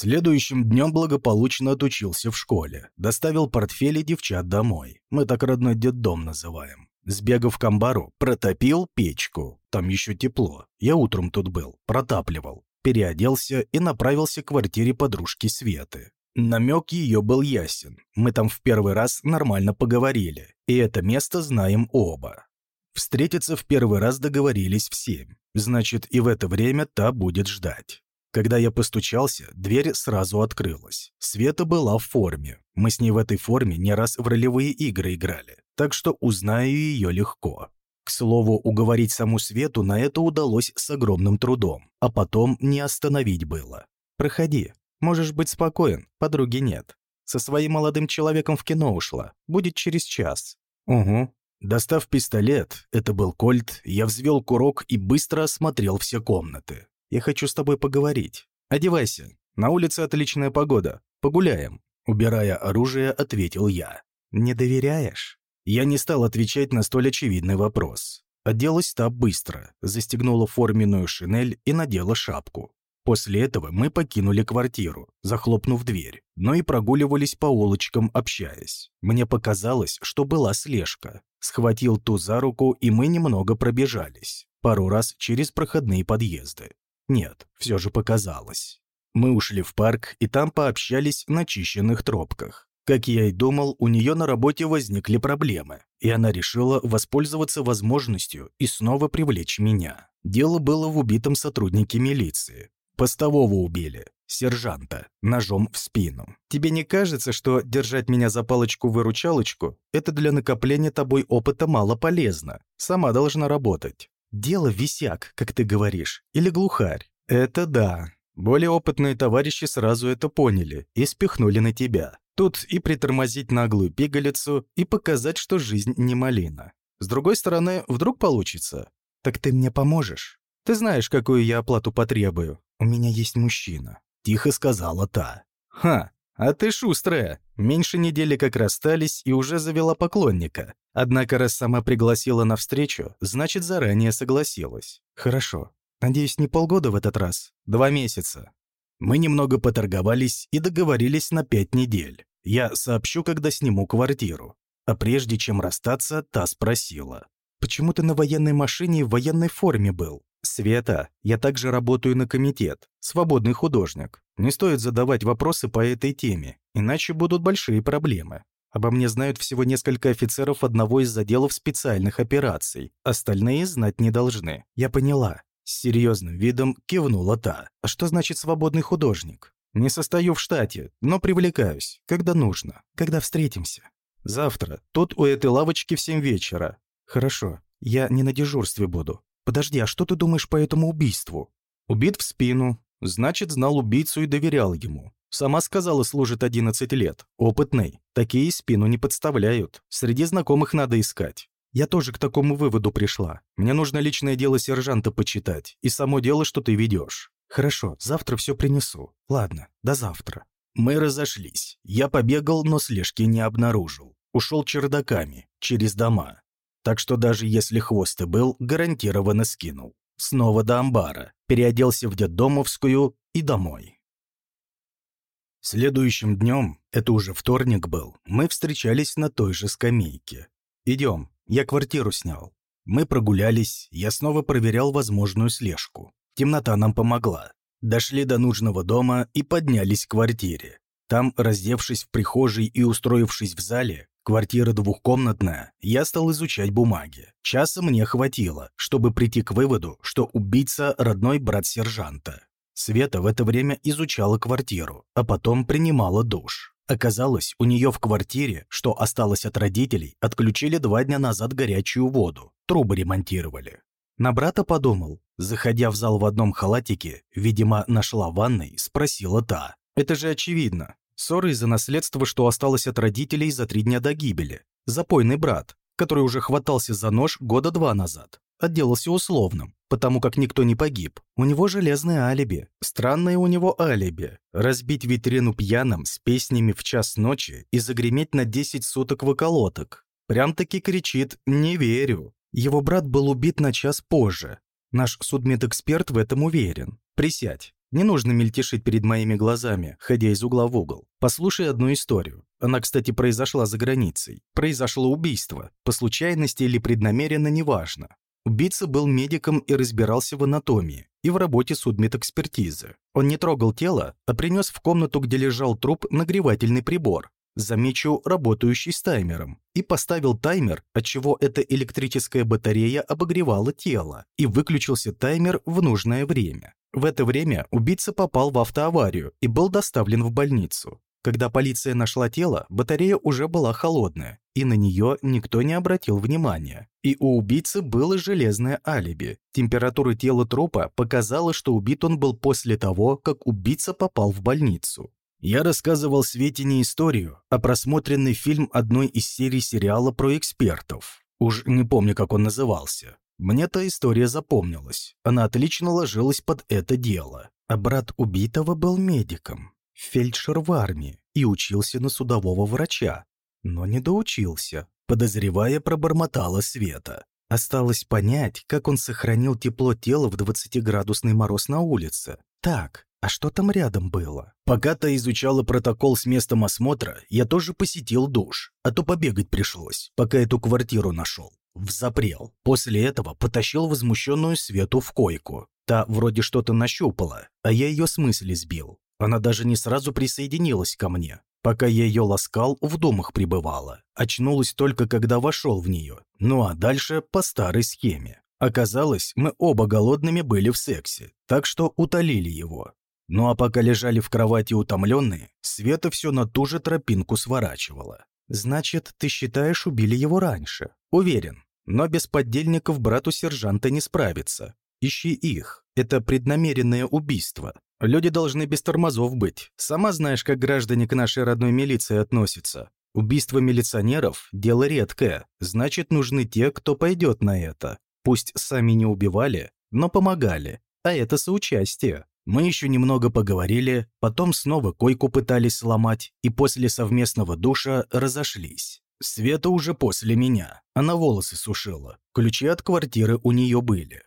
Следующим днем благополучно отучился в школе. Доставил портфели девчат домой. Мы так родной детдом называем. Сбегав к амбару, протопил печку. Там еще тепло. Я утром тут был, протапливал. Переоделся и направился к квартире подружки Светы. Намек ее был ясен. Мы там в первый раз нормально поговорили. И это место знаем оба. Встретиться в первый раз договорились в семь. Значит, и в это время та будет ждать. Когда я постучался, дверь сразу открылась. Света была в форме. Мы с ней в этой форме не раз в ролевые игры играли, так что узнаю ее легко. К слову, уговорить саму Свету на это удалось с огромным трудом, а потом не остановить было. «Проходи. Можешь быть спокоен, подруги нет. Со своим молодым человеком в кино ушла. Будет через час». «Угу». Достав пистолет, это был кольт, я взвел курок и быстро осмотрел все комнаты. Я хочу с тобой поговорить. Одевайся. На улице отличная погода. Погуляем». Убирая оружие, ответил я. «Не доверяешь?» Я не стал отвечать на столь очевидный вопрос. Оделась та быстро, застегнула форменную шинель и надела шапку. После этого мы покинули квартиру, захлопнув дверь, но и прогуливались по улочкам, общаясь. Мне показалось, что была слежка. Схватил ту за руку, и мы немного пробежались. Пару раз через проходные подъезды. Нет, все же показалось. Мы ушли в парк и там пообщались на чищенных тропках. Как я и думал, у нее на работе возникли проблемы, и она решила воспользоваться возможностью и снова привлечь меня. Дело было в убитом сотруднике милиции. Постового убили, сержанта, ножом в спину. Тебе не кажется, что держать меня за палочку-выручалочку – это для накопления тобой опыта мало полезно? Сама должна работать. Дело висяк, как ты говоришь, или глухарь. Это да. Более опытные товарищи сразу это поняли и спихнули на тебя. Тут и притормозить наглую пигалицу, и показать, что жизнь не малина. С другой стороны, вдруг получится. Так ты мне поможешь? Ты знаешь, какую я оплату потребую. У меня есть мужчина. Тихо сказала та. Ха, а ты шустрая. Меньше недели как расстались и уже завела поклонника. Однако, раз сама пригласила на встречу, значит, заранее согласилась. Хорошо. Надеюсь, не полгода в этот раз. Два месяца. Мы немного поторговались и договорились на пять недель. Я сообщу, когда сниму квартиру. А прежде чем расстаться, та спросила. «Почему ты на военной машине в военной форме был?» «Света, я также работаю на комитет. Свободный художник. Не стоит задавать вопросы по этой теме, иначе будут большие проблемы. Обо мне знают всего несколько офицеров одного из заделов специальных операций. Остальные знать не должны. Я поняла. С серьезным видом кивнула та. А что значит свободный художник? Не состою в штате, но привлекаюсь, когда нужно, когда встретимся. Завтра. Тут у этой лавочки в семь вечера. Хорошо, я не на дежурстве буду. Подожди, а что ты думаешь по этому убийству? Убит в спину. Значит, знал убийцу и доверял ему. Сама сказала, служит 11 лет. Опытный. Такие спину не подставляют. Среди знакомых надо искать. Я тоже к такому выводу пришла. Мне нужно личное дело сержанта почитать. И само дело, что ты ведешь. Хорошо, завтра все принесу. Ладно, до завтра. Мы разошлись. Я побегал, но слежки не обнаружил. Ушел чердаками, через дома так что даже если хвост и был, гарантированно скинул. Снова до амбара, переоделся в детдомовскую и домой. Следующим днем, это уже вторник был, мы встречались на той же скамейке. «Идем, я квартиру снял». Мы прогулялись, я снова проверял возможную слежку. Темнота нам помогла. Дошли до нужного дома и поднялись к квартире. Там, раздевшись в прихожей и устроившись в зале, Квартира двухкомнатная, я стал изучать бумаги. Часа мне хватило, чтобы прийти к выводу, что убийца – родной брат сержанта. Света в это время изучала квартиру, а потом принимала душ. Оказалось, у нее в квартире, что осталось от родителей, отключили два дня назад горячую воду, трубы ремонтировали. На брата подумал. Заходя в зал в одном халатике, видимо, нашла ванной, спросила та. «Это же очевидно. Ссоры из-за наследства, что осталось от родителей за три дня до гибели. Запойный брат, который уже хватался за нож года два назад. Отделался условным, потому как никто не погиб. У него железное алиби. Странное у него алиби. Разбить витрину пьяным с песнями в час ночи и загреметь на 10 суток в околоток. Прям-таки кричит «не верю». Его брат был убит на час позже. Наш судмедэксперт в этом уверен. Присядь. Не нужно мельтешить перед моими глазами, ходя из угла в угол. Послушай одну историю. Она, кстати, произошла за границей. Произошло убийство. По случайности или преднамеренно, неважно. Убийца был медиком и разбирался в анатомии и в работе судмедэкспертизы. Он не трогал тело, а принес в комнату, где лежал труп, нагревательный прибор, замечу, работающий с таймером, и поставил таймер, отчего эта электрическая батарея обогревала тело, и выключился таймер в нужное время. В это время убийца попал в автоаварию и был доставлен в больницу. Когда полиция нашла тело, батарея уже была холодная, и на нее никто не обратил внимания. И у убийцы было железное алиби. Температура тела трупа показала, что убит он был после того, как убийца попал в больницу. Я рассказывал Свете не историю, а просмотренный фильм одной из серий сериала про экспертов. Уж не помню, как он назывался. Мне та история запомнилась. Она отлично ложилась под это дело. А брат убитого был медиком, фельдшер в армии и учился на судового врача. Но не доучился. Подозревая, пробормотала Света. Осталось понять, как он сохранил тепло тела в 20-градусный мороз на улице. Так, а что там рядом было? Пока ты изучала протокол с местом осмотра, я тоже посетил душ, а то побегать пришлось, пока эту квартиру нашел. Взапрел. После этого потащил возмущенную Свету в койку. Та вроде что-то нащупала, а я ее с мысли сбил. Она даже не сразу присоединилась ко мне. Пока я ее ласкал, в домах пребывала. Очнулась только, когда вошел в нее. Ну а дальше по старой схеме. Оказалось, мы оба голодными были в сексе, так что утолили его. Ну а пока лежали в кровати утомленные, Света все на ту же тропинку сворачивала. «Значит, ты считаешь, убили его раньше?» «Уверен. Но без поддельников брату сержанта не справиться. Ищи их. Это преднамеренное убийство. Люди должны без тормозов быть. Сама знаешь, как граждане к нашей родной милиции относятся. Убийство милиционеров – дело редкое. Значит, нужны те, кто пойдет на это. Пусть сами не убивали, но помогали. А это соучастие. Мы еще немного поговорили, потом снова койку пытались сломать, и после совместного душа разошлись. Света уже после меня. Она волосы сушила. Ключи от квартиры у нее были.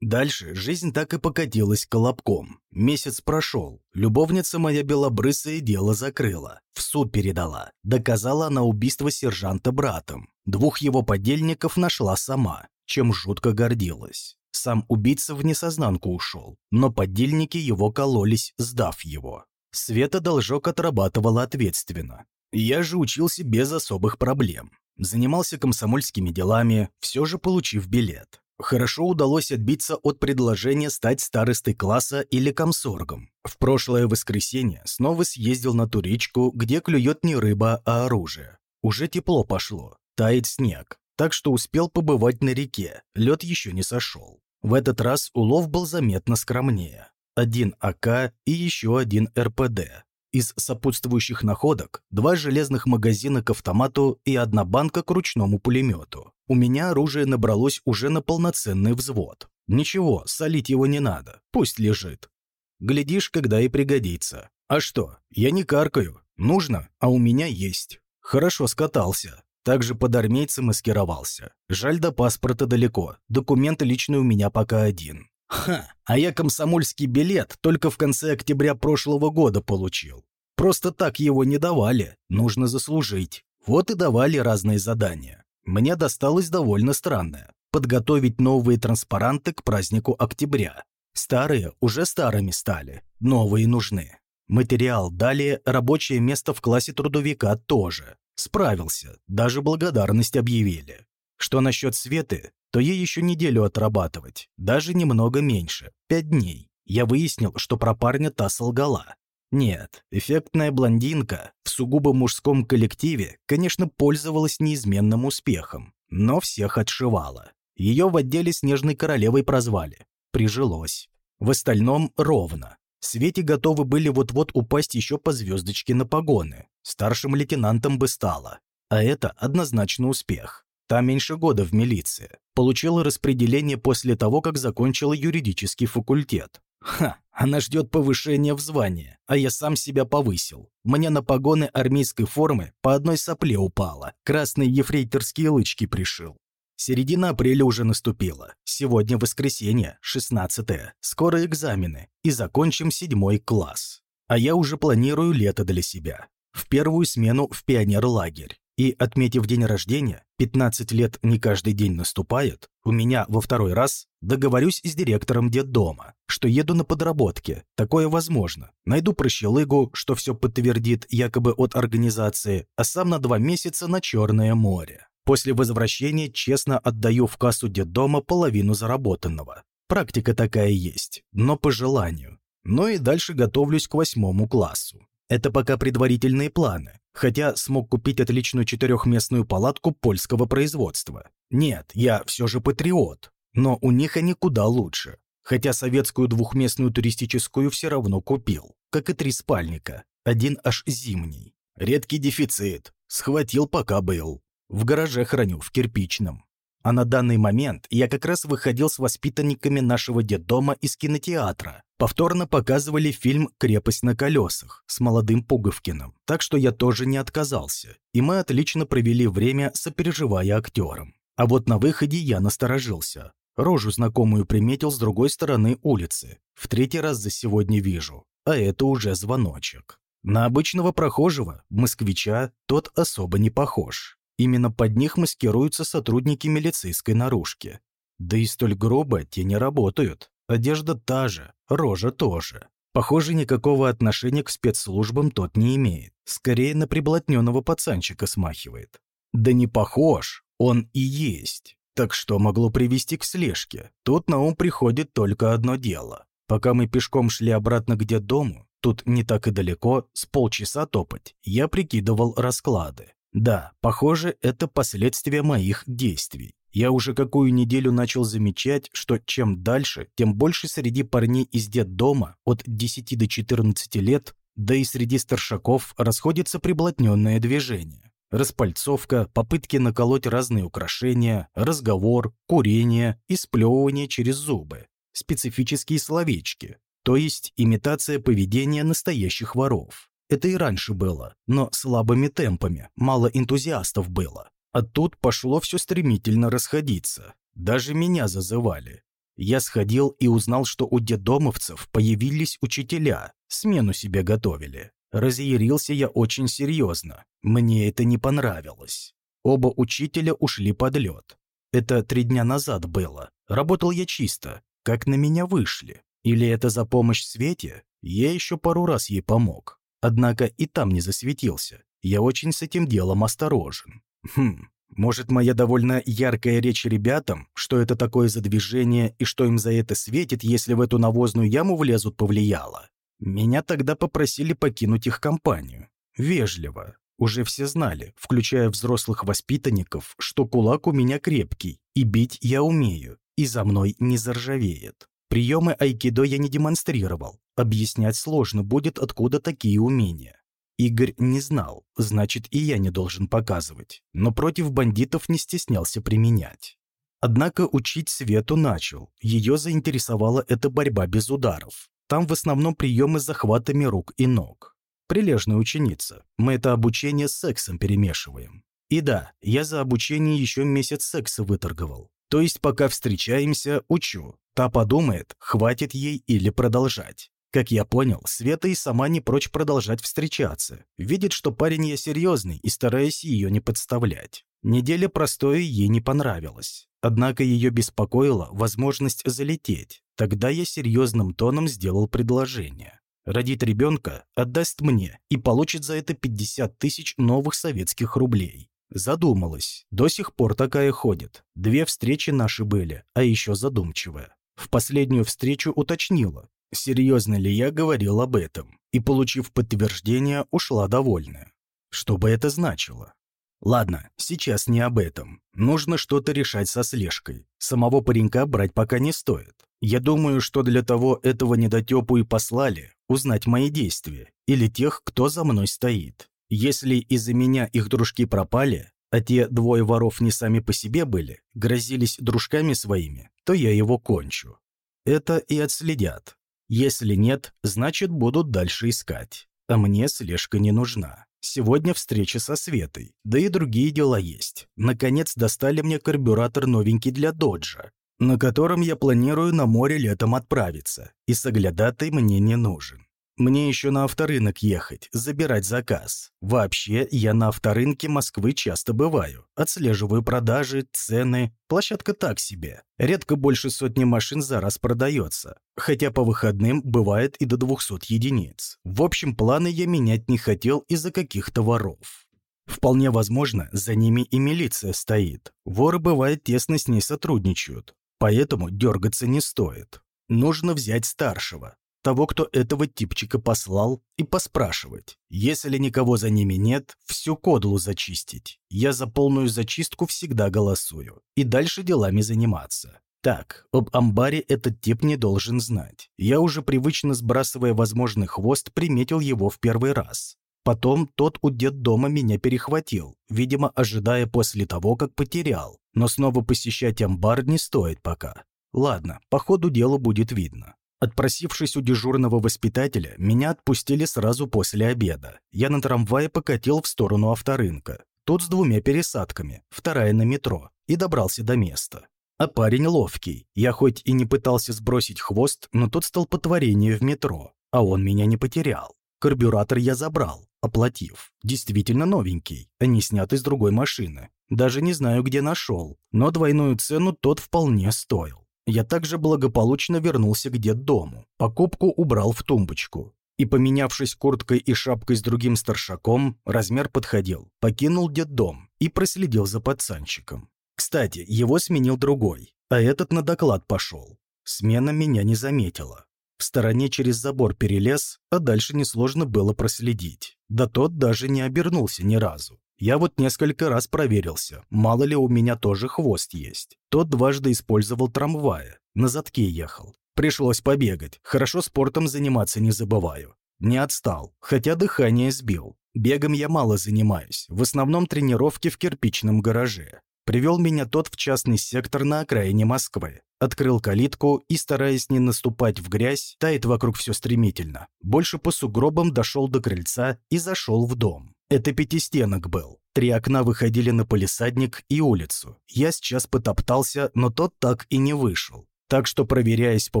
Дальше жизнь так и покатилась колобком. Месяц прошел. Любовница моя белобрысое дело закрыла. В суд передала. Доказала она убийство сержанта братом. Двух его подельников нашла сама, чем жутко гордилась. Сам убийца в несознанку ушел, но подельники его кололись, сдав его. Света должок отрабатывала ответственно. Я же учился без особых проблем. Занимался комсомольскими делами, все же получив билет. Хорошо удалось отбиться от предложения стать старостой класса или комсоргом. В прошлое воскресенье снова съездил на ту речку, где клюет не рыба, а оружие. Уже тепло пошло, тает снег так что успел побывать на реке, лед еще не сошел. В этот раз улов был заметно скромнее. Один АК и еще один РПД. Из сопутствующих находок два железных магазина к автомату и одна банка к ручному пулемету. У меня оружие набралось уже на полноценный взвод. Ничего, солить его не надо, пусть лежит. Глядишь, когда и пригодится. А что, я не каркаю. Нужно, а у меня есть. Хорошо скатался. Также под армейцем маскировался. Жаль, до паспорта далеко. Документы личные у меня пока один. Ха, а я комсомольский билет только в конце октября прошлого года получил. Просто так его не давали, нужно заслужить. Вот и давали разные задания. Мне досталось довольно странное. Подготовить новые транспаранты к празднику октября. Старые уже старыми стали, новые нужны. Материал дали, рабочее место в классе трудовика тоже. Справился, даже благодарность объявили. Что насчет Светы, то ей еще неделю отрабатывать, даже немного меньше, пять дней. Я выяснил, что про парня та солгала. Нет, эффектная блондинка в сугубо мужском коллективе, конечно, пользовалась неизменным успехом, но всех отшивала. Ее в отделе Снежной Королевой прозвали. Прижилось. В остальном ровно. Свете готовы были вот-вот упасть еще по звездочке на погоны. Старшим лейтенантом бы стала. А это однозначно успех. Та меньше года в милиции. Получила распределение после того, как закончила юридический факультет. Ха, она ждет повышения в звании, а я сам себя повысил. Мне на погоны армейской формы по одной сопле упало. Красные ефрейторские лычки пришил. Середина апреля уже наступила. Сегодня воскресенье, 16 -е. Скоро экзамены. И закончим седьмой класс. А я уже планирую лето для себя. В первую смену в пионер-лагерь. И, отметив день рождения, 15 лет не каждый день наступает, у меня во второй раз договорюсь с директором детдома, что еду на подработки. Такое возможно. Найду прощелыгу, что все подтвердит якобы от организации, а сам на два месяца на Черное море. После возвращения честно отдаю в кассу детдома половину заработанного. Практика такая есть, но по желанию. Ну и дальше готовлюсь к восьмому классу. Это пока предварительные планы, хотя смог купить отличную четырехместную палатку польского производства. Нет, я все же патриот, но у них они куда лучше. Хотя советскую двухместную туристическую все равно купил, как и три спальника, один аж зимний. Редкий дефицит, схватил пока был. В гараже храню, в кирпичном. А на данный момент я как раз выходил с воспитанниками нашего детдома из кинотеатра. Повторно показывали фильм «Крепость на колесах» с молодым Пуговкиным, так что я тоже не отказался, и мы отлично провели время, сопереживая актерам. А вот на выходе я насторожился. Рожу знакомую приметил с другой стороны улицы. В третий раз за сегодня вижу, а это уже звоночек. На обычного прохожего, москвича, тот особо не похож. Именно под них маскируются сотрудники милицейской наружки. Да и столь грубо те не работают. Одежда та же, рожа тоже. Похоже, никакого отношения к спецслужбам тот не имеет. Скорее на приблотненного пацанчика смахивает. Да не похож, он и есть. Так что могло привести к слежке? Тут на ум приходит только одно дело. Пока мы пешком шли обратно к дому, тут не так и далеко, с полчаса топать, я прикидывал расклады. Да, похоже, это последствия моих действий. Я уже какую неделю начал замечать, что чем дальше, тем больше среди парней из детдома от 10 до 14 лет, да и среди старшаков расходится приблотненное движение. Распальцовка, попытки наколоть разные украшения, разговор, курение и сплевывание через зубы. Специфические словечки, то есть имитация поведения настоящих воров. Это и раньше было, но слабыми темпами, мало энтузиастов было. А тут пошло все стремительно расходиться. Даже меня зазывали. Я сходил и узнал, что у дедомовцев появились учителя, смену себе готовили. Разъярился я очень серьезно. Мне это не понравилось. Оба учителя ушли под лед. Это три дня назад было. Работал я чисто. Как на меня вышли? Или это за помощь Свете? Я еще пару раз ей помог. Однако и там не засветился. Я очень с этим делом осторожен. Хм, может, моя довольно яркая речь ребятам, что это такое за движение и что им за это светит, если в эту навозную яму влезут, повлияла? Меня тогда попросили покинуть их компанию. Вежливо. Уже все знали, включая взрослых воспитанников, что кулак у меня крепкий, и бить я умею, и за мной не заржавеет. Приемы айкидо я не демонстрировал. Объяснять сложно будет, откуда такие умения. Игорь не знал, значит, и я не должен показывать. Но против бандитов не стеснялся применять. Однако учить Свету начал. Ее заинтересовала эта борьба без ударов. Там в основном приемы с захватами рук и ног. Прилежная ученица. Мы это обучение с сексом перемешиваем. И да, я за обучение еще месяц секса выторговал. То есть пока встречаемся, учу. Та подумает, хватит ей или продолжать. Как я понял, Света и сама не прочь продолжать встречаться. Видит, что парень я серьезный и стараясь ее не подставлять. Неделя простое ей не понравилась. Однако ее беспокоила возможность залететь. Тогда я серьезным тоном сделал предложение. Родит ребенка, отдаст мне и получит за это 50 тысяч новых советских рублей. Задумалась. До сих пор такая ходит. Две встречи наши были, а еще задумчивая. В последнюю встречу уточнила, серьезно ли я говорил об этом, и, получив подтверждение, ушла довольная. Что бы это значило? Ладно, сейчас не об этом. Нужно что-то решать со слежкой. Самого паренька брать пока не стоит. Я думаю, что для того этого недотепу и послали узнать мои действия или тех, кто за мной стоит. Если из-за меня их дружки пропали, а те двое воров не сами по себе были, грозились дружками своими, то я его кончу. Это и отследят. Если нет, значит будут дальше искать. А мне слежка не нужна. Сегодня встреча со Светой, да и другие дела есть. Наконец достали мне карбюратор новенький для Доджа, на котором я планирую на море летом отправиться, и соглядатай мне не нужен. Мне еще на авторынок ехать, забирать заказ. Вообще, я на авторынке Москвы часто бываю. Отслеживаю продажи, цены. Площадка так себе. Редко больше сотни машин за раз продается. Хотя по выходным бывает и до 200 единиц. В общем, планы я менять не хотел из-за каких-то воров. Вполне возможно, за ними и милиция стоит. Воры, бывает, тесно с ней сотрудничают. Поэтому дергаться не стоит. Нужно взять старшего того, кто этого типчика послал, и поспрашивать. Если никого за ними нет, всю кодлу зачистить. Я за полную зачистку всегда голосую. И дальше делами заниматься. Так, об амбаре этот тип не должен знать. Я уже привычно сбрасывая возможный хвост, приметил его в первый раз. Потом тот у дома меня перехватил, видимо, ожидая после того, как потерял. Но снова посещать амбар не стоит пока. Ладно, по ходу дела будет видно. Отпросившись у дежурного воспитателя, меня отпустили сразу после обеда. Я на трамвае покатил в сторону авторынка. Тут с двумя пересадками, вторая на метро, и добрался до места. А парень ловкий. Я хоть и не пытался сбросить хвост, но тот стал потворение в метро, а он меня не потерял. Карбюратор я забрал, оплатив. Действительно новенький, а не снятый с другой машины. Даже не знаю, где нашел, но двойную цену тот вполне стоил я также благополучно вернулся к детдому. Покупку убрал в тумбочку. И, поменявшись курткой и шапкой с другим старшаком, размер подходил. Покинул детдом и проследил за пацанчиком. Кстати, его сменил другой, а этот на доклад пошел. Смена меня не заметила. В стороне через забор перелез, а дальше несложно было проследить. Да тот даже не обернулся ни разу. Я вот несколько раз проверился, мало ли у меня тоже хвост есть. Тот дважды использовал трамвая, на задке ехал. Пришлось побегать, хорошо спортом заниматься не забываю. Не отстал, хотя дыхание сбил. Бегом я мало занимаюсь, в основном тренировки в кирпичном гараже. Привел меня тот в частный сектор на окраине Москвы. Открыл калитку и, стараясь не наступать в грязь, тает вокруг все стремительно. Больше по сугробам дошел до крыльца и зашел в дом. Это пятистенок был. Три окна выходили на полисадник и улицу. Я сейчас потоптался, но тот так и не вышел. Так что, проверяясь по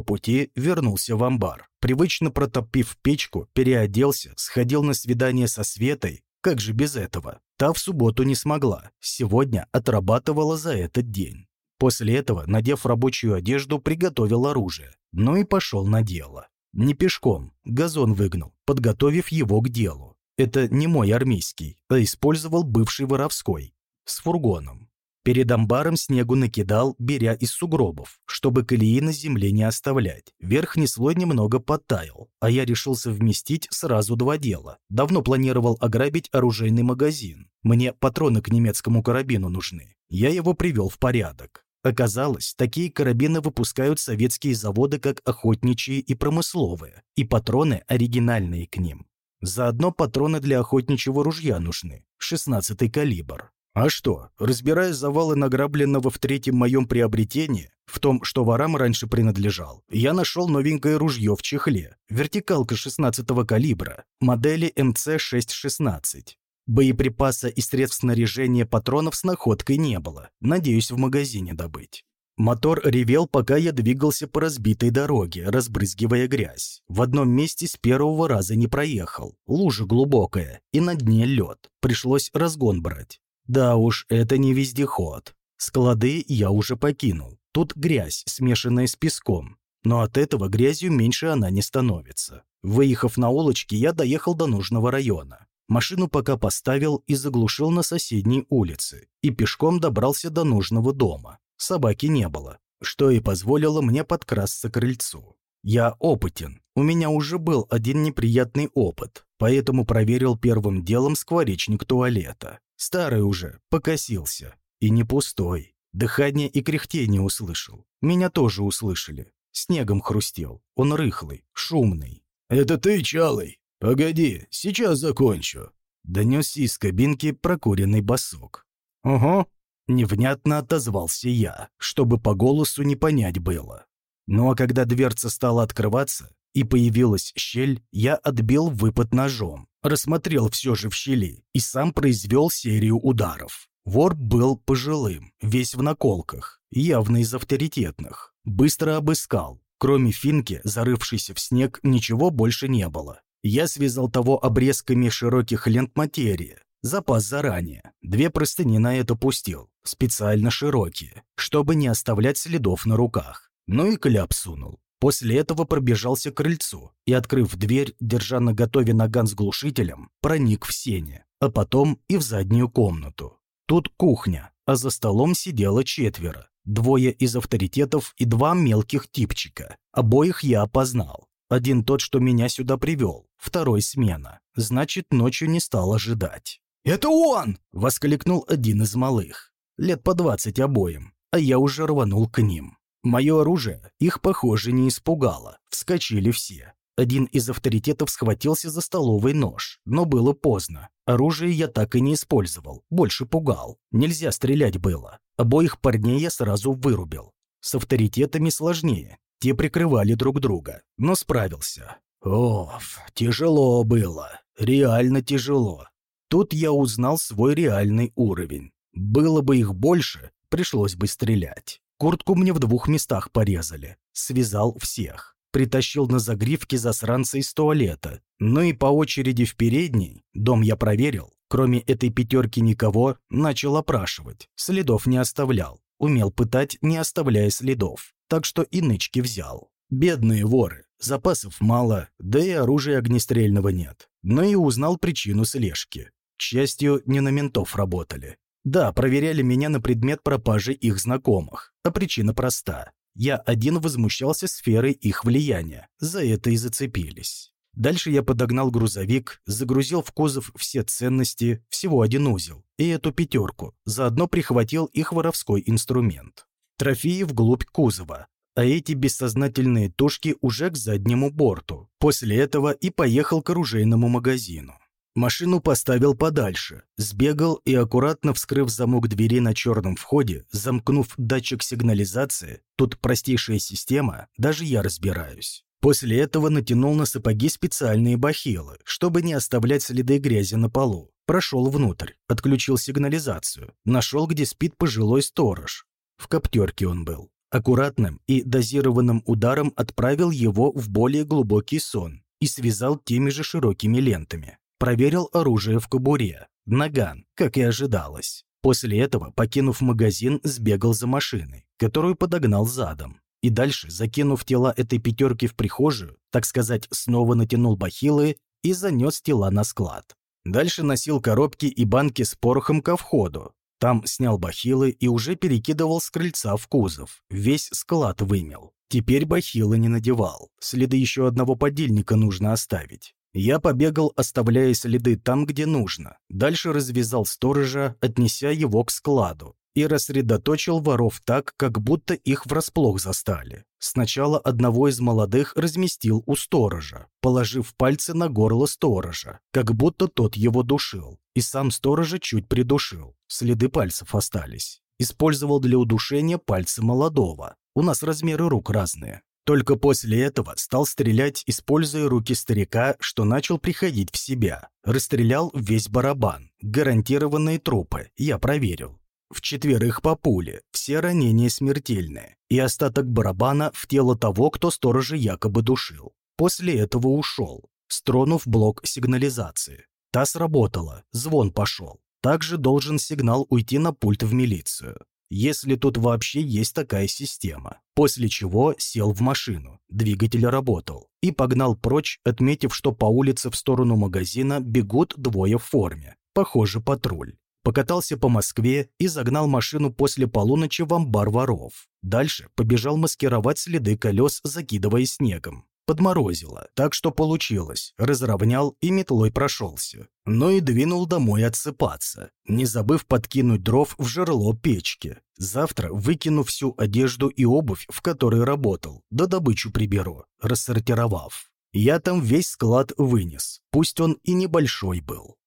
пути, вернулся в амбар. Привычно протопив печку, переоделся, сходил на свидание со Светой. Как же без этого? Та в субботу не смогла. Сегодня отрабатывала за этот день. После этого, надев рабочую одежду, приготовил оружие. Ну и пошел на дело. Не пешком, газон выгнал, подготовив его к делу. Это не мой армейский, а использовал бывший воровской. С фургоном. Перед амбаром снегу накидал, беря из сугробов, чтобы колеи на земле не оставлять. Верхний слой немного подтаял, а я решил совместить сразу два дела. Давно планировал ограбить оружейный магазин. Мне патроны к немецкому карабину нужны. Я его привел в порядок. Оказалось, такие карабины выпускают советские заводы, как охотничьи и промысловые, и патроны оригинальные к ним. Заодно патроны для охотничьего ружья нужны, 16-й калибр. А что, разбирая завалы награбленного в третьем моем приобретении, в том, что ворам раньше принадлежал, я нашел новенькое ружье в чехле, вертикалка 16-го калибра, модели МЦ-616. Боеприпаса и средств снаряжения патронов с находкой не было, надеюсь в магазине добыть. Мотор ревел, пока я двигался по разбитой дороге, разбрызгивая грязь. В одном месте с первого раза не проехал. Лужа глубокая, и на дне лед. Пришлось разгон брать. Да уж, это не вездеход. Склады я уже покинул. Тут грязь, смешанная с песком. Но от этого грязью меньше она не становится. Выехав на улочки, я доехал до нужного района. Машину пока поставил и заглушил на соседней улице. И пешком добрался до нужного дома. Собаки не было, что и позволило мне подкрасться к крыльцу. Я опытен, у меня уже был один неприятный опыт, поэтому проверил первым делом скворечник туалета. Старый уже, покосился. И не пустой. Дыхание и кряхтение услышал. Меня тоже услышали. Снегом хрустел. Он рыхлый, шумный. «Это ты, Чалый? Погоди, сейчас закончу». Донесся из кабинки прокуренный босок. «Ого, Невнятно отозвался я, чтобы по голосу не понять было. Ну а когда дверца стала открываться и появилась щель, я отбил выпад ножом. Рассмотрел все же в щели и сам произвел серию ударов. Вор был пожилым, весь в наколках, явно из авторитетных. Быстро обыскал. Кроме финки, зарывшейся в снег, ничего больше не было. Я связал того обрезками широких лент материи. Запас заранее. Две простыни на это пустил. Специально широкие, чтобы не оставлять следов на руках. Ну и кляп сунул. После этого пробежался к крыльцу и, открыв дверь, держа на готове наган с глушителем, проник в сене, а потом и в заднюю комнату. Тут кухня, а за столом сидело четверо. Двое из авторитетов и два мелких типчика. Обоих я опознал. Один тот, что меня сюда привел, второй смена. Значит, ночью не стал ожидать. «Это он!» – воскликнул один из малых. Лет по двадцать обоим, а я уже рванул к ним. Мое оружие их, похоже, не испугало. Вскочили все. Один из авторитетов схватился за столовый нож, но было поздно. Оружие я так и не использовал, больше пугал. Нельзя стрелять было. Обоих парней я сразу вырубил. С авторитетами сложнее. Те прикрывали друг друга, но справился. Оф, тяжело было. Реально тяжело. Тут я узнал свой реальный уровень. Было бы их больше, пришлось бы стрелять. Куртку мне в двух местах порезали. Связал всех притащил на загривке засранца из туалета. Ну и по очереди в передней, дом я проверил, кроме этой пятерки никого, начал опрашивать. Следов не оставлял. Умел пытать, не оставляя следов. Так что и нычки взял. Бедные воры. Запасов мало, да и оружия огнестрельного нет. Но и узнал причину слежки. К счастью, не на ментов работали. Да, проверяли меня на предмет пропажи их знакомых. А причина проста. Я один возмущался сферой их влияния, за это и зацепились. Дальше я подогнал грузовик, загрузил в кузов все ценности, всего один узел, и эту пятерку, заодно прихватил их воровской инструмент. Трофеи вглубь кузова, а эти бессознательные тушки уже к заднему борту. После этого и поехал к оружейному магазину. Машину поставил подальше, сбегал и, аккуратно вскрыв замок двери на черном входе, замкнув датчик сигнализации, тут простейшая система, даже я разбираюсь. После этого натянул на сапоги специальные бахилы, чтобы не оставлять следы грязи на полу. Прошел внутрь, отключил сигнализацию, нашел, где спит пожилой сторож. В коптерке он был. Аккуратным и дозированным ударом отправил его в более глубокий сон и связал теми же широкими лентами. Проверил оружие в кобуре. Наган, как и ожидалось. После этого, покинув магазин, сбегал за машиной, которую подогнал задом. И дальше, закинув тела этой пятерки в прихожую, так сказать, снова натянул бахилы и занес тела на склад. Дальше носил коробки и банки с порохом ко входу. Там снял бахилы и уже перекидывал с крыльца в кузов. Весь склад вымел. Теперь бахилы не надевал. Следы еще одного подельника нужно оставить. Я побегал, оставляя следы там, где нужно. Дальше развязал сторожа, отнеся его к складу. И рассредоточил воров так, как будто их врасплох застали. Сначала одного из молодых разместил у сторожа, положив пальцы на горло сторожа, как будто тот его душил. И сам сторожа чуть придушил. Следы пальцев остались. Использовал для удушения пальцы молодого. У нас размеры рук разные. Только после этого стал стрелять, используя руки старика, что начал приходить в себя. Расстрелял весь барабан. Гарантированные трупы, я проверил. В четверых по пуле, все ранения смертельные. И остаток барабана в тело того, кто сторожа якобы душил. После этого ушел, стронув блок сигнализации. Та сработала, звон пошел. Также должен сигнал уйти на пульт в милицию если тут вообще есть такая система. После чего сел в машину, двигатель работал, и погнал прочь, отметив, что по улице в сторону магазина бегут двое в форме. Похоже, патруль. Покатался по Москве и загнал машину после полуночи в амбар воров. Дальше побежал маскировать следы колес, закидывая снегом подморозило, так что получилось. Разровнял и метлой прошелся. Но и двинул домой отсыпаться, не забыв подкинуть дров в жерло печки. Завтра выкину всю одежду и обувь, в которой работал, да добычу приберу, рассортировав. Я там весь склад вынес, пусть он и небольшой был.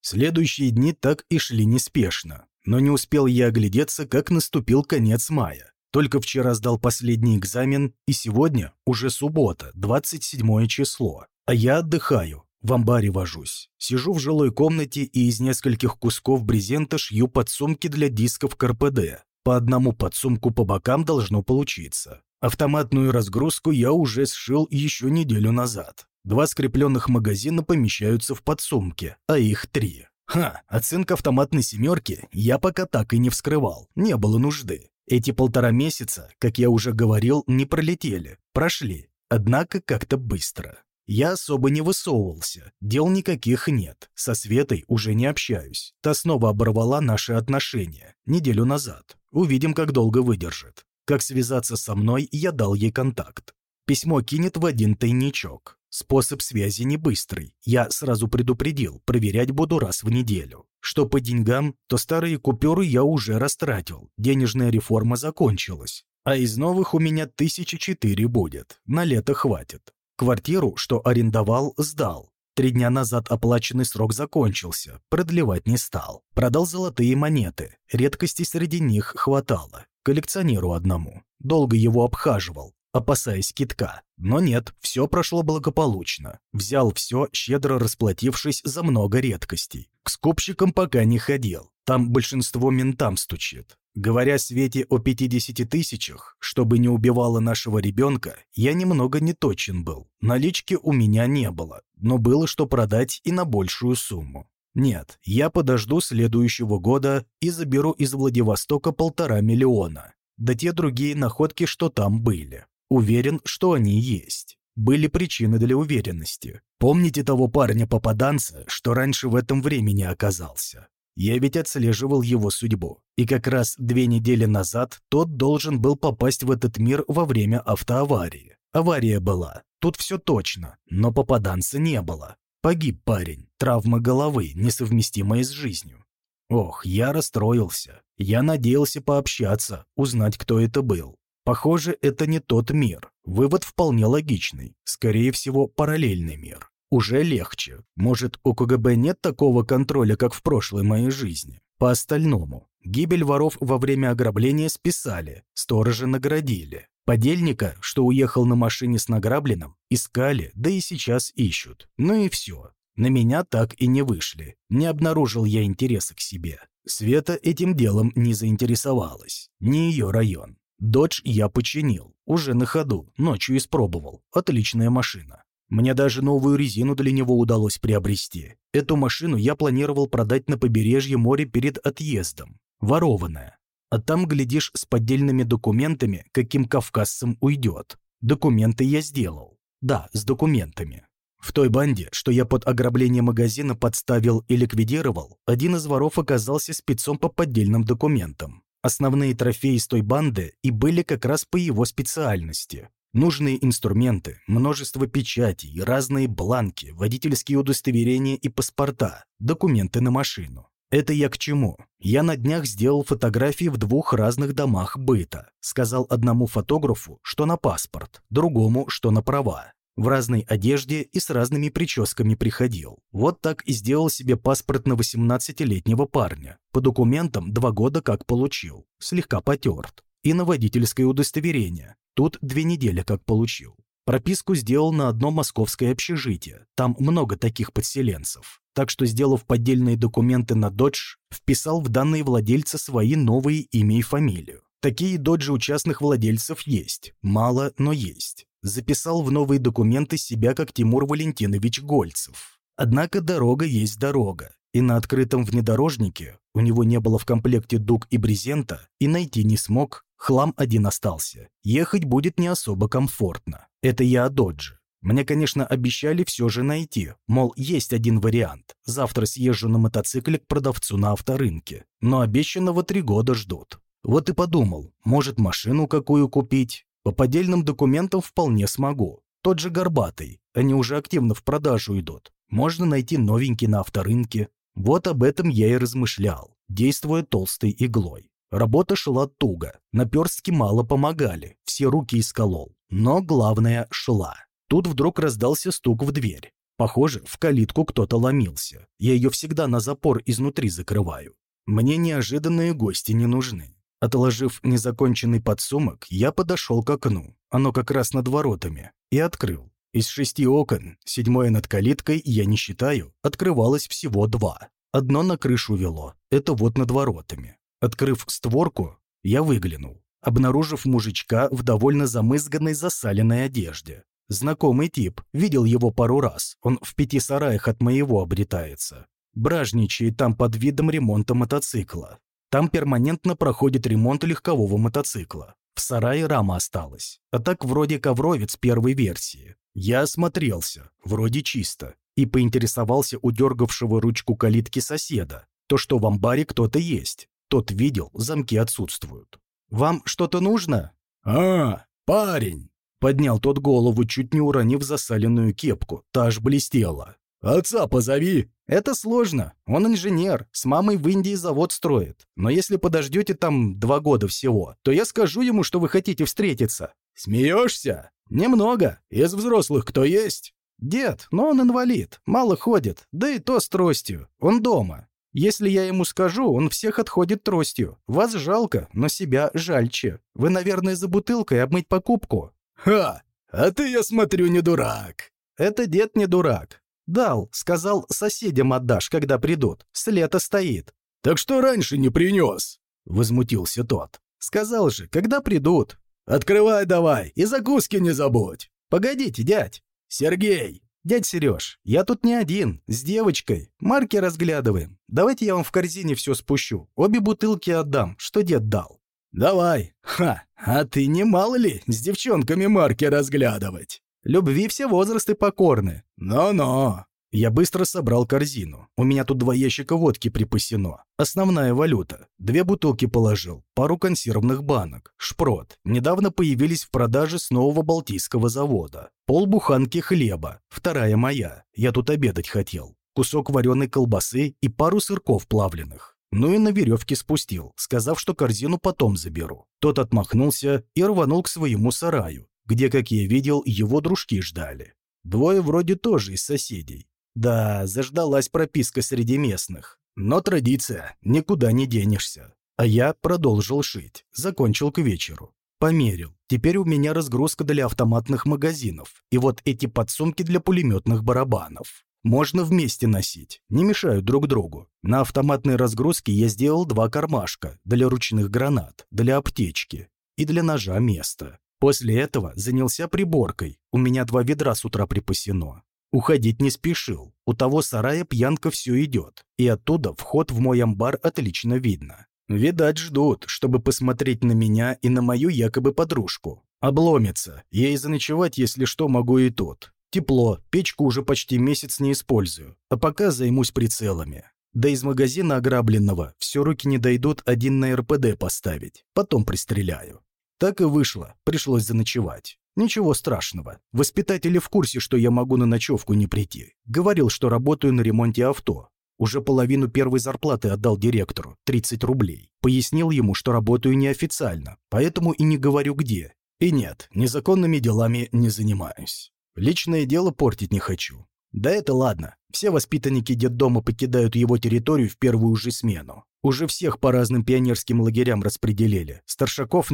Следующие дни так и шли неспешно, но не успел я оглядеться, как наступил конец мая. Только вчера сдал последний экзамен, и сегодня уже суббота, 27 число. А я отдыхаю, в амбаре вожусь. Сижу в жилой комнате и из нескольких кусков брезента шью подсумки для дисков КРПД. По одному подсумку по бокам должно получиться. Автоматную разгрузку я уже сшил еще неделю назад. Два скрепленных магазина помещаются в подсумке, а их три. Ха, оценка автоматной «семерки» я пока так и не вскрывал, не было нужды. Эти полтора месяца, как я уже говорил, не пролетели, прошли, однако как-то быстро. Я особо не высовывался, дел никаких нет, со Светой уже не общаюсь. Та снова оборвала наши отношения, неделю назад. Увидим, как долго выдержит. Как связаться со мной, я дал ей контакт. Письмо кинет в один тайничок. Способ связи не быстрый. Я сразу предупредил, проверять буду раз в неделю. Что по деньгам, то старые купюры я уже растратил. Денежная реформа закончилась. А из новых у меня тысячи четыре будет. На лето хватит. Квартиру, что арендовал, сдал. Три дня назад оплаченный срок закончился, продлевать не стал. Продал золотые монеты, редкостей среди них хватало. Коллекционеру одному. Долго его обхаживал, опасаясь китка. Но нет, все прошло благополучно. Взял все, щедро расплатившись за много редкостей. К скупщикам пока не ходил. Там большинство ментам стучит. Говоря Свете о 50 тысячах, чтобы не убивала нашего ребенка, я немного неточен был. Налички у меня не было, но было что продать и на большую сумму. Нет, я подожду следующего года и заберу из Владивостока полтора миллиона. Да те другие находки, что там были. Уверен, что они есть. Были причины для уверенности. Помните того парня-попаданца, что раньше в этом времени оказался? Я ведь отслеживал его судьбу. И как раз две недели назад тот должен был попасть в этот мир во время автоаварии. Авария была. Тут все точно, но попаданца не было. Погиб парень. Травма головы, несовместимая с жизнью. Ох, я расстроился. Я надеялся пообщаться, узнать, кто это был. Похоже, это не тот мир. Вывод вполне логичный. Скорее всего, параллельный мир. Уже легче. Может, у КГБ нет такого контроля, как в прошлой моей жизни? По остальному. Гибель воров во время ограбления списали, сторожа наградили. Подельника, что уехал на машине с награбленным, искали, да и сейчас ищут. Ну и все. На меня так и не вышли. Не обнаружил я интереса к себе. Света этим делом не заинтересовалась. Не ее район. Додж я починил, уже на ходу, ночью испробовал. Отличная машина. Мне даже новую резину для него удалось приобрести. Эту машину я планировал продать на побережье моря перед отъездом. Ворованная. А там, глядишь, с поддельными документами, каким кавказцам уйдет. Документы я сделал. Да, с документами. В той банде, что я под ограбление магазина подставил и ликвидировал, один из воров оказался спецом по поддельным документам. Основные трофеи с той банды и были как раз по его специальности. Нужные инструменты, множество печатей, разные бланки, водительские удостоверения и паспорта, документы на машину. Это я к чему? Я на днях сделал фотографии в двух разных домах быта. Сказал одному фотографу, что на паспорт, другому, что на права в разной одежде и с разными прическами приходил. Вот так и сделал себе паспорт на 18-летнего парня. По документам два года как получил, слегка потерт. И на водительское удостоверение. Тут две недели как получил. Прописку сделал на одно московское общежитие. Там много таких подселенцев. Так что, сделав поддельные документы на Додж, вписал в данные владельца свои новые имя и фамилию. Такие доджи у частных владельцев есть. Мало, но есть записал в новые документы себя как Тимур Валентинович Гольцев. Однако дорога есть дорога, и на открытом внедорожнике у него не было в комплекте дуг и брезента, и найти не смог, хлам один остался. Ехать будет не особо комфортно. Это я о додже. Мне, конечно, обещали все же найти, мол, есть один вариант. Завтра съезжу на мотоцикле к продавцу на авторынке. Но обещанного три года ждут. Вот и подумал, может, машину какую купить, по поддельным документам вполне смогу. Тот же Горбатый. Они уже активно в продажу идут. Можно найти новенький на авторынке. Вот об этом я и размышлял, действуя толстой иглой. Работа шла туго, наперстки мало помогали, все руки исколол. Но главное – шла. Тут вдруг раздался стук в дверь. Похоже, в калитку кто-то ломился. Я ее всегда на запор изнутри закрываю. Мне неожиданные гости не нужны. Отложив незаконченный подсумок, я подошел к окну, оно как раз над воротами, и открыл. Из шести окон, седьмое над калиткой, я не считаю, открывалось всего два. Одно на крышу вело, это вот над воротами. Открыв створку, я выглянул, обнаружив мужичка в довольно замызганной засаленной одежде. Знакомый тип, видел его пару раз, он в пяти сараях от моего обретается. Бражничает там под видом ремонта мотоцикла. Там перманентно проходит ремонт легкового мотоцикла. В сарае рама осталась. А так вроде ковровец первой версии. Я осмотрелся, вроде чисто, и поинтересовался у дергавшего ручку калитки соседа. То, что в амбаре кто-то есть. Тот видел, замки отсутствуют. «Вам что-то нужно?» «А, парень!» Поднял тот голову, чуть не уронив засаленную кепку. Та аж блестела. «Отца позови!» «Это сложно. Он инженер, с мамой в Индии завод строит. Но если подождете там два года всего, то я скажу ему, что вы хотите встретиться». «Смеешься?» «Немного. Из взрослых кто есть?» «Дед, но он инвалид, мало ходит, да и то с тростью. Он дома. Если я ему скажу, он всех отходит тростью. Вас жалко, но себя жальче. Вы, наверное, за бутылкой обмыть покупку». «Ха! А ты, я смотрю, не дурак!» «Это дед не дурак. Дал, сказал, соседям отдашь, когда придут. С лета стоит». «Так что раньше не принес?» — возмутился тот. «Сказал же, когда придут». «Открывай давай и закуски не забудь». «Погодите, дядь». «Сергей». «Дядь Сереж, я тут не один, с девочкой. Марки разглядываем. Давайте я вам в корзине все спущу. Обе бутылки отдам, что дед дал». «Давай. Ха, а ты не мало ли с девчонками марки разглядывать?» «Любви все возрасты покорны». «Но-но». Я быстро собрал корзину. У меня тут два ящика водки припасено. Основная валюта. Две бутылки положил, пару консервных банок, шпрот. Недавно появились в продаже с нового Балтийского завода. Полбуханки хлеба. Вторая моя. Я тут обедать хотел. Кусок вареной колбасы и пару сырков плавленых. Ну и на веревке спустил, сказав, что корзину потом заберу. Тот отмахнулся и рванул к своему сараю, где, как я видел, его дружки ждали. Двое вроде тоже из соседей. Да, заждалась прописка среди местных. Но традиция, никуда не денешься. А я продолжил шить, закончил к вечеру. Померил. Теперь у меня разгрузка для автоматных магазинов. И вот эти подсумки для пулеметных барабанов. Можно вместе носить, не мешают друг другу. На автоматной разгрузке я сделал два кармашка для ручных гранат, для аптечки и для ножа место. После этого занялся приборкой. У меня два ведра с утра припасено. Уходить не спешил. У того сарая пьянка все идет, и оттуда вход в мой амбар отлично видно. Видать, ждут, чтобы посмотреть на меня и на мою якобы подружку. Обломится. Я и заночевать, если что, могу и тут. Тепло, печку уже почти месяц не использую, а пока займусь прицелами. Да из магазина ограбленного все руки не дойдут один на РПД поставить, потом пристреляю. Так и вышло, пришлось заночевать. Ничего страшного. Воспитатели в курсе, что я могу на ночевку не прийти. Говорил, что работаю на ремонте авто. Уже половину первой зарплаты отдал директору, 30 рублей. Пояснил ему, что работаю неофициально, поэтому и не говорю где. И нет, незаконными делами не занимаюсь. Личное дело портить не хочу. Да это ладно. Все воспитанники детдома покидают его территорию в первую же смену. Уже всех по разным пионерским лагерям распределили. Старшаков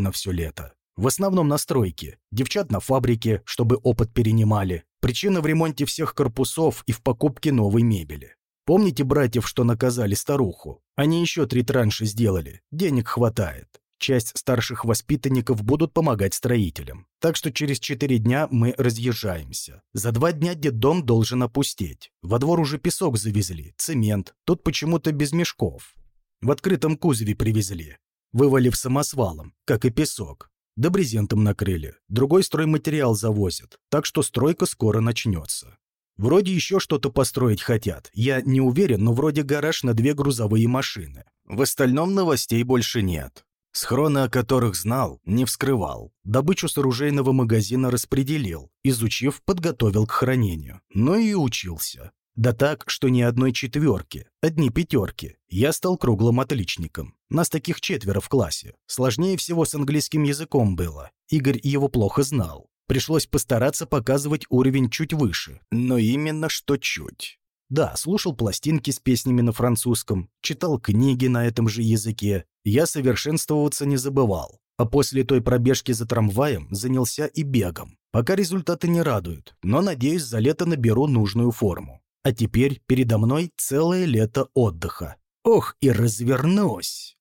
на все лето. В основном на стройке, девчат на фабрике, чтобы опыт перенимали. Причина в ремонте всех корпусов и в покупке новой мебели. Помните братьев, что наказали старуху? Они еще три транши сделали, денег хватает. Часть старших воспитанников будут помогать строителям. Так что через четыре дня мы разъезжаемся. За два дня детдом должен опустеть. Во двор уже песок завезли, цемент. Тут почему-то без мешков. В открытом кузове привезли, вывалив самосвалом, как и песок. Да брезентом накрыли. Другой стройматериал завозят, так что стройка скоро начнется. Вроде еще что-то построить хотят. Я не уверен, но вроде гараж на две грузовые машины. В остальном новостей больше нет. Схроны, о которых знал, не вскрывал. Добычу с оружейного магазина распределил, изучив, подготовил к хранению. Но и учился. Да так, что ни одной четверки, одни пятерки. Я стал круглым отличником. Нас таких четверо в классе. Сложнее всего с английским языком было. Игорь его плохо знал. Пришлось постараться показывать уровень чуть выше, но именно что чуть. Да, слушал пластинки с песнями на французском, читал книги на этом же языке. Я совершенствоваться не забывал. А после той пробежки за трамваем занялся и бегом. Пока результаты не радуют, но, надеюсь, за лето наберу нужную форму. А теперь передо мной целое лето отдыха. Ох, и развернусь!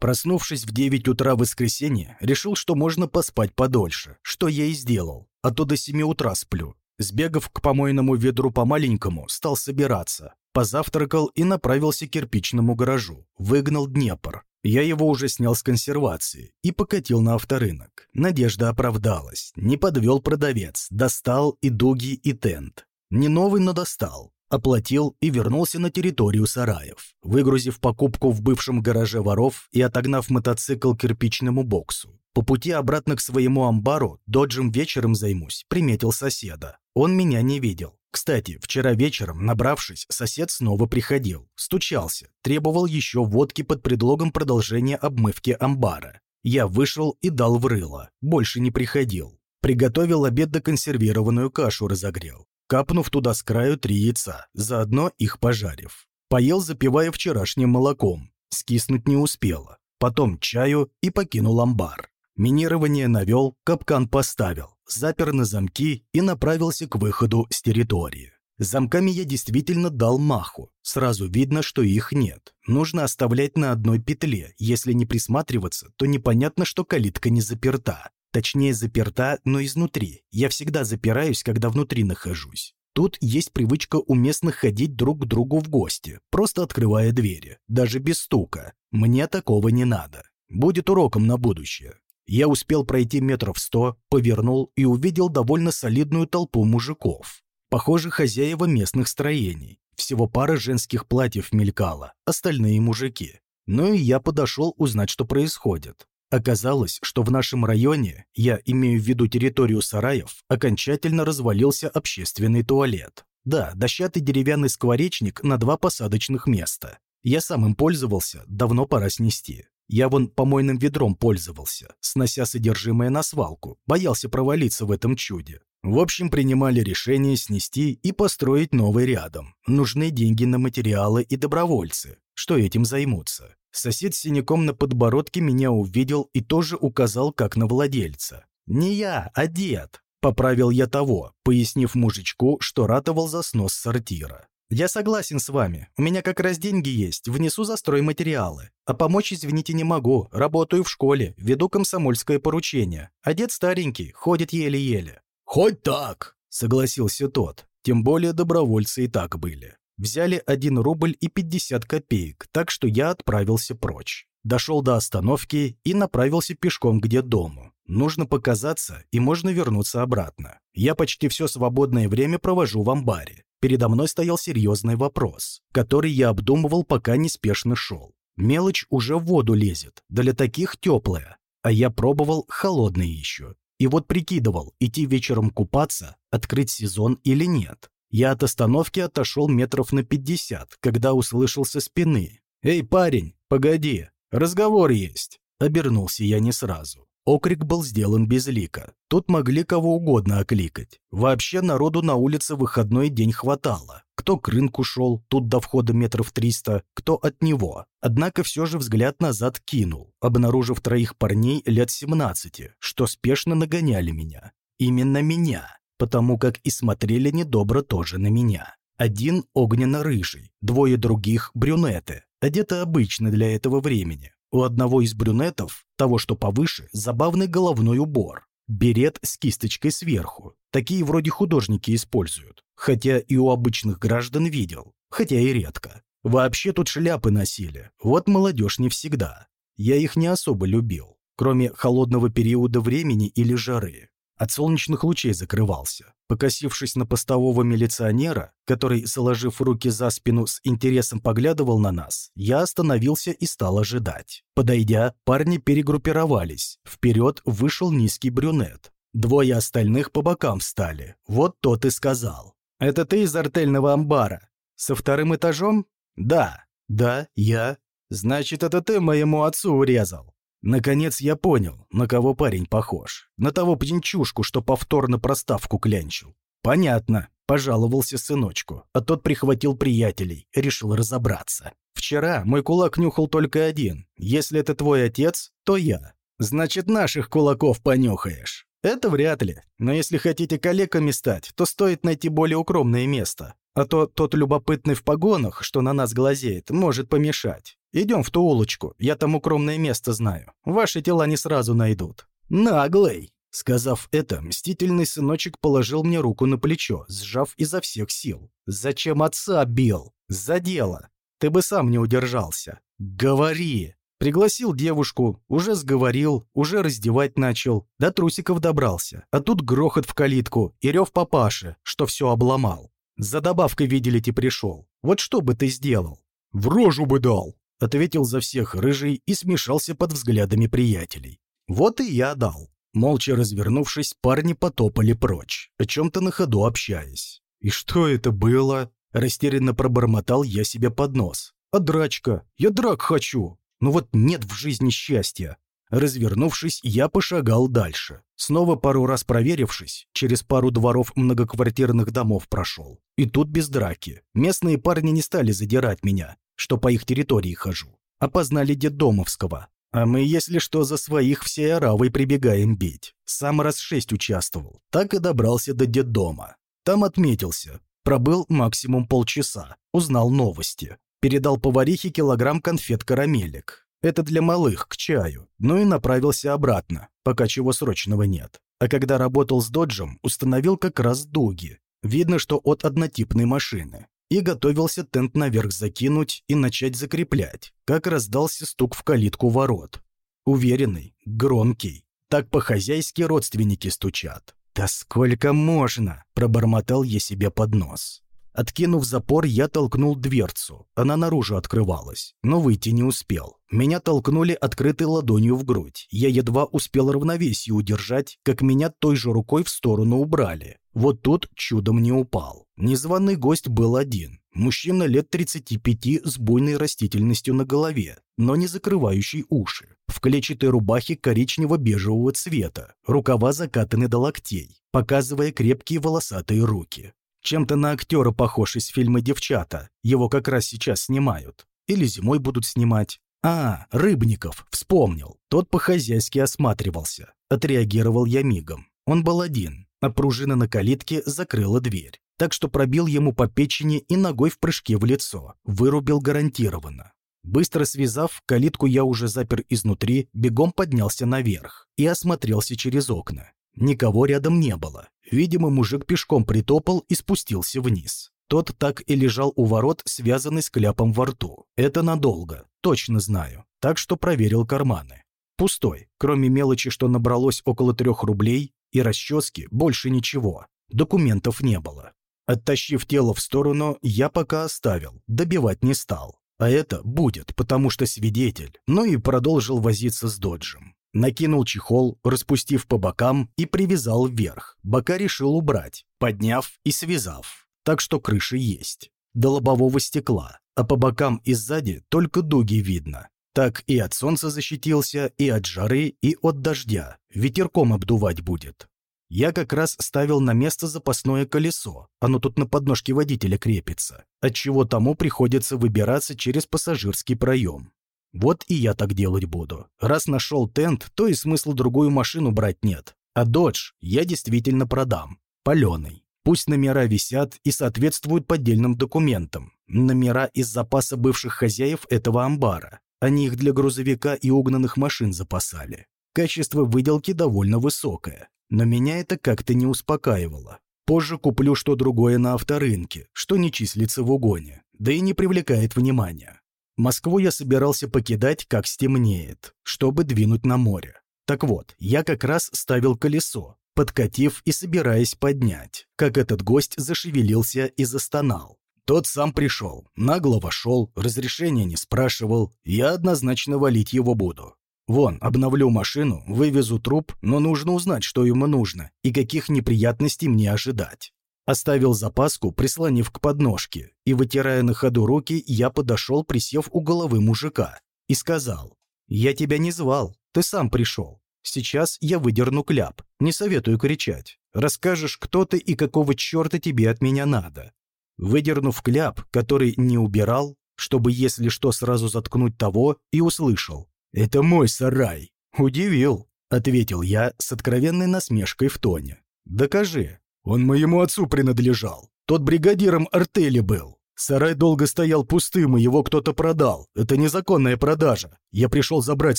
Проснувшись в 9 утра в воскресенье, решил, что можно поспать подольше, что я и сделал, а то до 7 утра сплю. Сбегав к помойному ведру по-маленькому, стал собираться. Позавтракал и направился к кирпичному гаражу. Выгнал Днепр. Я его уже снял с консервации и покатил на авторынок. Надежда оправдалась. Не подвел продавец. Достал и дуги, и тент. Не новый, но достал. Оплатил и вернулся на территорию сараев, выгрузив покупку в бывшем гараже воров и отогнав мотоцикл к кирпичному боксу. По пути обратно к своему амбару доджем вечером займусь, приметил соседа. Он меня не видел. Кстати, вчера вечером, набравшись, сосед снова приходил, стучался, требовал еще водки под предлогом продолжения обмывки амбара. Я вышел и дал в рыло, больше не приходил. Приготовил обед да консервированную кашу разогрел, капнув туда с краю три яйца, заодно их пожарив. Поел, запивая вчерашним молоком, скиснуть не успело. Потом чаю и покинул амбар. Минирование навел, капкан поставил, запер на замки и направился к выходу с территории. Замками я действительно дал маху. Сразу видно, что их нет. Нужно оставлять на одной петле. Если не присматриваться, то непонятно, что калитка не заперта. Точнее, заперта, но изнутри. Я всегда запираюсь, когда внутри нахожусь. Тут есть привычка у местных ходить друг к другу в гости, просто открывая двери, даже без стука. Мне такого не надо. Будет уроком на будущее. Я успел пройти метров сто, повернул и увидел довольно солидную толпу мужиков. Похоже, хозяева местных строений. Всего пара женских платьев мелькала, остальные мужики. Ну и я подошел узнать, что происходит. Оказалось, что в нашем районе, я имею в виду территорию сараев, окончательно развалился общественный туалет. Да, дощатый деревянный скворечник на два посадочных места. Я сам им пользовался, давно пора снести. Я вон помойным ведром пользовался, снося содержимое на свалку, боялся провалиться в этом чуде. В общем, принимали решение снести и построить новый рядом. Нужны деньги на материалы и добровольцы, что этим займутся. Сосед с синяком на подбородке меня увидел и тоже указал как на владельца. «Не я, а дед», — поправил я того, пояснив мужичку, что ратовал за снос сортира. «Я согласен с вами. У меня как раз деньги есть. Внесу за стройматериалы. А помочь, извините, не могу. Работаю в школе, веду комсомольское поручение. А дед старенький, ходит еле-еле». «Хоть так», — согласился тот. Тем более добровольцы и так были. Взяли 1 рубль и 50 копеек, так что я отправился прочь. Дошел до остановки и направился пешком к дому. Нужно показаться, и можно вернуться обратно. Я почти все свободное время провожу в амбаре. Передо мной стоял серьезный вопрос, который я обдумывал, пока неспешно шел. Мелочь уже в воду лезет, для таких теплая, а я пробовал холодные еще. И вот прикидывал, идти вечером купаться, открыть сезон или нет. Я от остановки отошел метров на 50, когда услышал со спины. «Эй, парень, погоди, разговор есть!» Обернулся я не сразу. Окрик был сделан безлико. Тут могли кого угодно окликать. Вообще народу на улице выходной день хватало. Кто к рынку шел, тут до входа метров триста, кто от него. Однако все же взгляд назад кинул, обнаружив троих парней лет 17, что спешно нагоняли меня. Именно меня, потому как и смотрели недобро тоже на меня. Один огненно-рыжий, двое других брюнеты, одеты обычно для этого времени. У одного из брюнетов, того, что повыше, забавный головной убор. Берет с кисточкой сверху. Такие вроде художники используют. Хотя и у обычных граждан видел. Хотя и редко. Вообще тут шляпы носили. Вот молодежь не всегда. Я их не особо любил. Кроме холодного периода времени или жары от солнечных лучей закрывался. Покосившись на постового милиционера, который, заложив руки за спину, с интересом поглядывал на нас, я остановился и стал ожидать. Подойдя, парни перегруппировались. Вперед вышел низкий брюнет. Двое остальных по бокам встали. Вот тот и сказал. «Это ты из артельного амбара? Со вторым этажом?» «Да». «Да, я». «Значит, это ты моему отцу урезал». Наконец я понял, на кого парень похож. На того пьянчушку, что повторно проставку клянчил. Понятно, пожаловался сыночку, а тот прихватил приятелей, решил разобраться. Вчера мой кулак нюхал только один. Если это твой отец, то я. Значит, наших кулаков понюхаешь. Это вряд ли. Но если хотите коллегами стать, то стоит найти более укромное место. А то тот любопытный в погонах, что на нас глазеет, может помешать. Идем в ту улочку, я там укромное место знаю. Ваши тела не сразу найдут». «Наглый!» Сказав это, мстительный сыночек положил мне руку на плечо, сжав изо всех сил. «Зачем отца бил? За дело! Ты бы сам не удержался. Говори!» Пригласил девушку, уже сговорил, уже раздевать начал, до трусиков добрался. А тут грохот в калитку и рев папаши, что все обломал. За добавкой, видели, пришел. Вот что бы ты сделал? В рожу бы дал ответил за всех рыжий и смешался под взглядами приятелей. Вот и я дал. Молча развернувшись, парни потопали прочь, о чем-то на ходу общаясь. «И что это было?» Растерянно пробормотал я себе под нос. «А драчка? Я драк хочу! Ну вот нет в жизни счастья!» Развернувшись, я пошагал дальше. Снова пару раз проверившись, через пару дворов многоквартирных домов прошел. И тут без драки. Местные парни не стали задирать меня, что по их территории хожу. Опознали детдомовского. А мы, если что, за своих всей оравой прибегаем бить. Сам раз шесть участвовал. Так и добрался до детдома. Там отметился. Пробыл максимум полчаса. Узнал новости. Передал поварихе килограмм конфет-карамелек. Это для малых, к чаю. Ну и направился обратно, пока чего срочного нет. А когда работал с доджем, установил как раз дуги. Видно, что от однотипной машины и готовился тент наверх закинуть и начать закреплять, как раздался стук в калитку ворот. Уверенный, громкий. Так по-хозяйски родственники стучат. «Да сколько можно?» – пробормотал я себе под нос. Откинув запор, я толкнул дверцу. Она наружу открывалась, но выйти не успел. Меня толкнули открытой ладонью в грудь. Я едва успел равновесие удержать, как меня той же рукой в сторону убрали. Вот тут чудом не упал. Незваный гость был один. Мужчина лет 35 с буйной растительностью на голове, но не закрывающий уши. В клетчатой рубахе коричнево-бежевого цвета, рукава закатаны до локтей, показывая крепкие волосатые руки. Чем-то на актера похож из фильма «Девчата». Его как раз сейчас снимают. Или зимой будут снимать. А, Рыбников, вспомнил. Тот по-хозяйски осматривался. Отреагировал я мигом. Он был один, а пружина на калитке закрыла дверь. Так что пробил ему по печени и ногой в прыжке в лицо. Вырубил гарантированно. Быстро связав, калитку я уже запер изнутри, бегом поднялся наверх и осмотрелся через окна. Никого рядом не было. Видимо, мужик пешком притопал и спустился вниз. Тот так и лежал у ворот, связанный с кляпом во рту. Это надолго, точно знаю. Так что проверил карманы. Пустой, кроме мелочи, что набралось около трех рублей, и расчески, больше ничего. Документов не было. Оттащив тело в сторону, я пока оставил, добивать не стал. А это будет, потому что свидетель, но и продолжил возиться с доджем. Накинул чехол, распустив по бокам и привязал вверх. Бока решил убрать, подняв и связав. Так что крыша есть. До лобового стекла, а по бокам и сзади только дуги видно. Так и от солнца защитился, и от жары, и от дождя. Ветерком обдувать будет. Я как раз ставил на место запасное колесо. Оно тут на подножке водителя крепится. Отчего тому приходится выбираться через пассажирский проем. Вот и я так делать буду. Раз нашел тент, то и смысла другую машину брать нет. А додж я действительно продам. Паленый. Пусть номера висят и соответствуют поддельным документам. Номера из запаса бывших хозяев этого амбара. Они их для грузовика и угнанных машин запасали. Качество выделки довольно высокое. Но меня это как-то не успокаивало. Позже куплю что другое на авторынке, что не числится в угоне, да и не привлекает внимания. Москву я собирался покидать, как стемнеет, чтобы двинуть на море. Так вот, я как раз ставил колесо, подкатив и собираясь поднять, как этот гость зашевелился и застонал. Тот сам пришел, нагло вошел, разрешения не спрашивал, я однозначно валить его буду. Вон, обновлю машину, вывезу труп, но нужно узнать, что ему нужно и каких неприятностей мне ожидать. Оставил запаску, прислонив к подножке, и, вытирая на ходу руки, я подошел, присев у головы мужика, и сказал, «Я тебя не звал, ты сам пришел. Сейчас я выдерну кляп, не советую кричать. Расскажешь, кто ты и какого черта тебе от меня надо». Выдернув кляп, который не убирал, чтобы, если что, сразу заткнуть того, и услышал. «Это мой сарай!» «Удивил», — ответил я с откровенной насмешкой в тоне. «Докажи». «Он моему отцу принадлежал. Тот бригадиром артели был. Сарай долго стоял пустым, и его кто-то продал. Это незаконная продажа. Я пришел забрать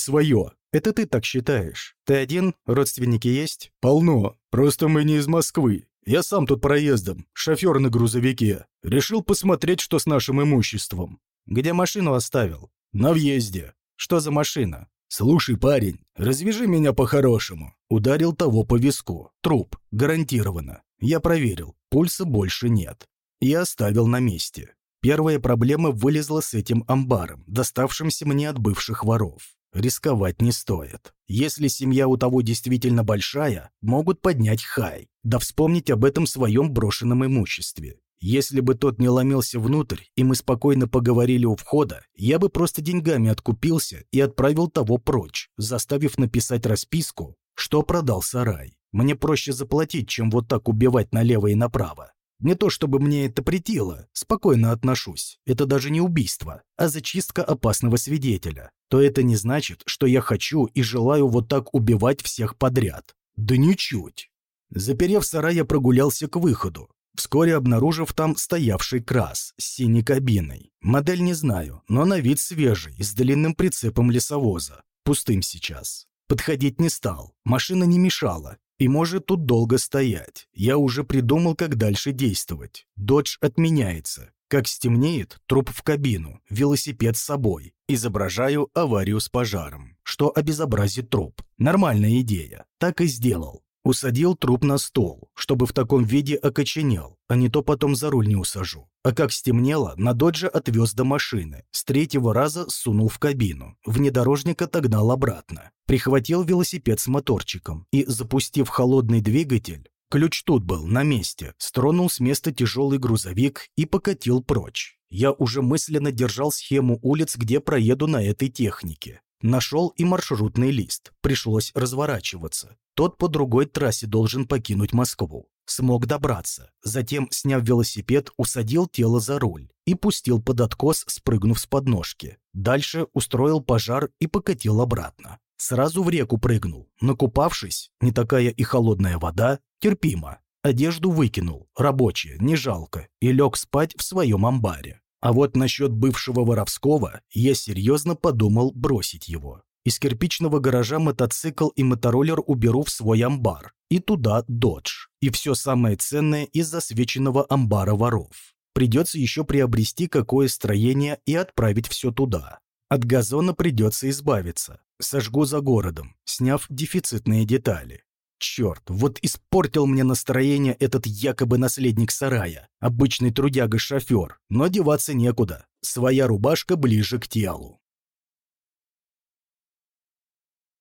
свое. Это ты так считаешь. Ты один? Родственники есть? Полно. Просто мы не из Москвы. Я сам тут проездом, шофер на грузовике. Решил посмотреть, что с нашим имуществом. Где машину оставил? На въезде. Что за машина? «Слушай, парень, развяжи меня по-хорошему». Ударил того по виску. Труп. Гарантированно. Я проверил. Пульса больше нет и оставил на месте. Первая проблема вылезла с этим амбаром, доставшимся мне от бывших воров. Рисковать не стоит. Если семья у того действительно большая, могут поднять хай, да вспомнить об этом своем брошенном имуществе. Если бы тот не ломился внутрь, и мы спокойно поговорили у входа, я бы просто деньгами откупился и отправил того прочь, заставив написать расписку, что продал сарай. Мне проще заплатить, чем вот так убивать налево и направо. Не то чтобы мне это претило, спокойно отношусь. Это даже не убийство, а зачистка опасного свидетеля. То это не значит, что я хочу и желаю вот так убивать всех подряд. Да ничуть. Заперев сарай, я прогулялся к выходу, вскоре обнаружив там стоявший крас с синей кабиной. Модель не знаю, но на вид свежий, с длинным прицепом лесовоза. Пустым сейчас. Подходить не стал, машина не мешала, и может тут долго стоять. Я уже придумал, как дальше действовать. Додж отменяется. Как стемнеет, труп в кабину, велосипед с собой. Изображаю аварию с пожаром, что обезобразит труп. Нормальная идея. Так и сделал. Усадил труп на стол, чтобы в таком виде окоченел, а не то потом за руль не усажу. А как стемнело, на додже отвез до машины. С третьего раза сунул в кабину. Внедорожник отогнал обратно. Прихватил велосипед с моторчиком и, запустив холодный двигатель, ключ тут был, на месте, стронул с места тяжелый грузовик и покатил прочь. Я уже мысленно держал схему улиц, где проеду на этой технике. Нашел и маршрутный лист. Пришлось разворачиваться. Тот по другой трассе должен покинуть Москву. Смог добраться. Затем, сняв велосипед, усадил тело за руль и пустил под откос, спрыгнув с подножки. Дальше устроил пожар и покатил обратно. Сразу в реку прыгнул. Накупавшись, не такая и холодная вода, терпимо. Одежду выкинул, рабочая, не жалко, и лег спать в своем амбаре. А вот насчет бывшего воровского я серьезно подумал бросить его. Из кирпичного гаража мотоцикл и мотороллер уберу в свой амбар. И туда додж. И все самое ценное из засвеченного амбара воров. Придется еще приобрести какое строение и отправить все туда. От газона придется избавиться. Сожгу за городом, сняв дефицитные детали. Черт, вот испортил мне настроение этот якобы наследник сарая, обычный трудяга-шофер, но деваться некуда, своя рубашка ближе к телу.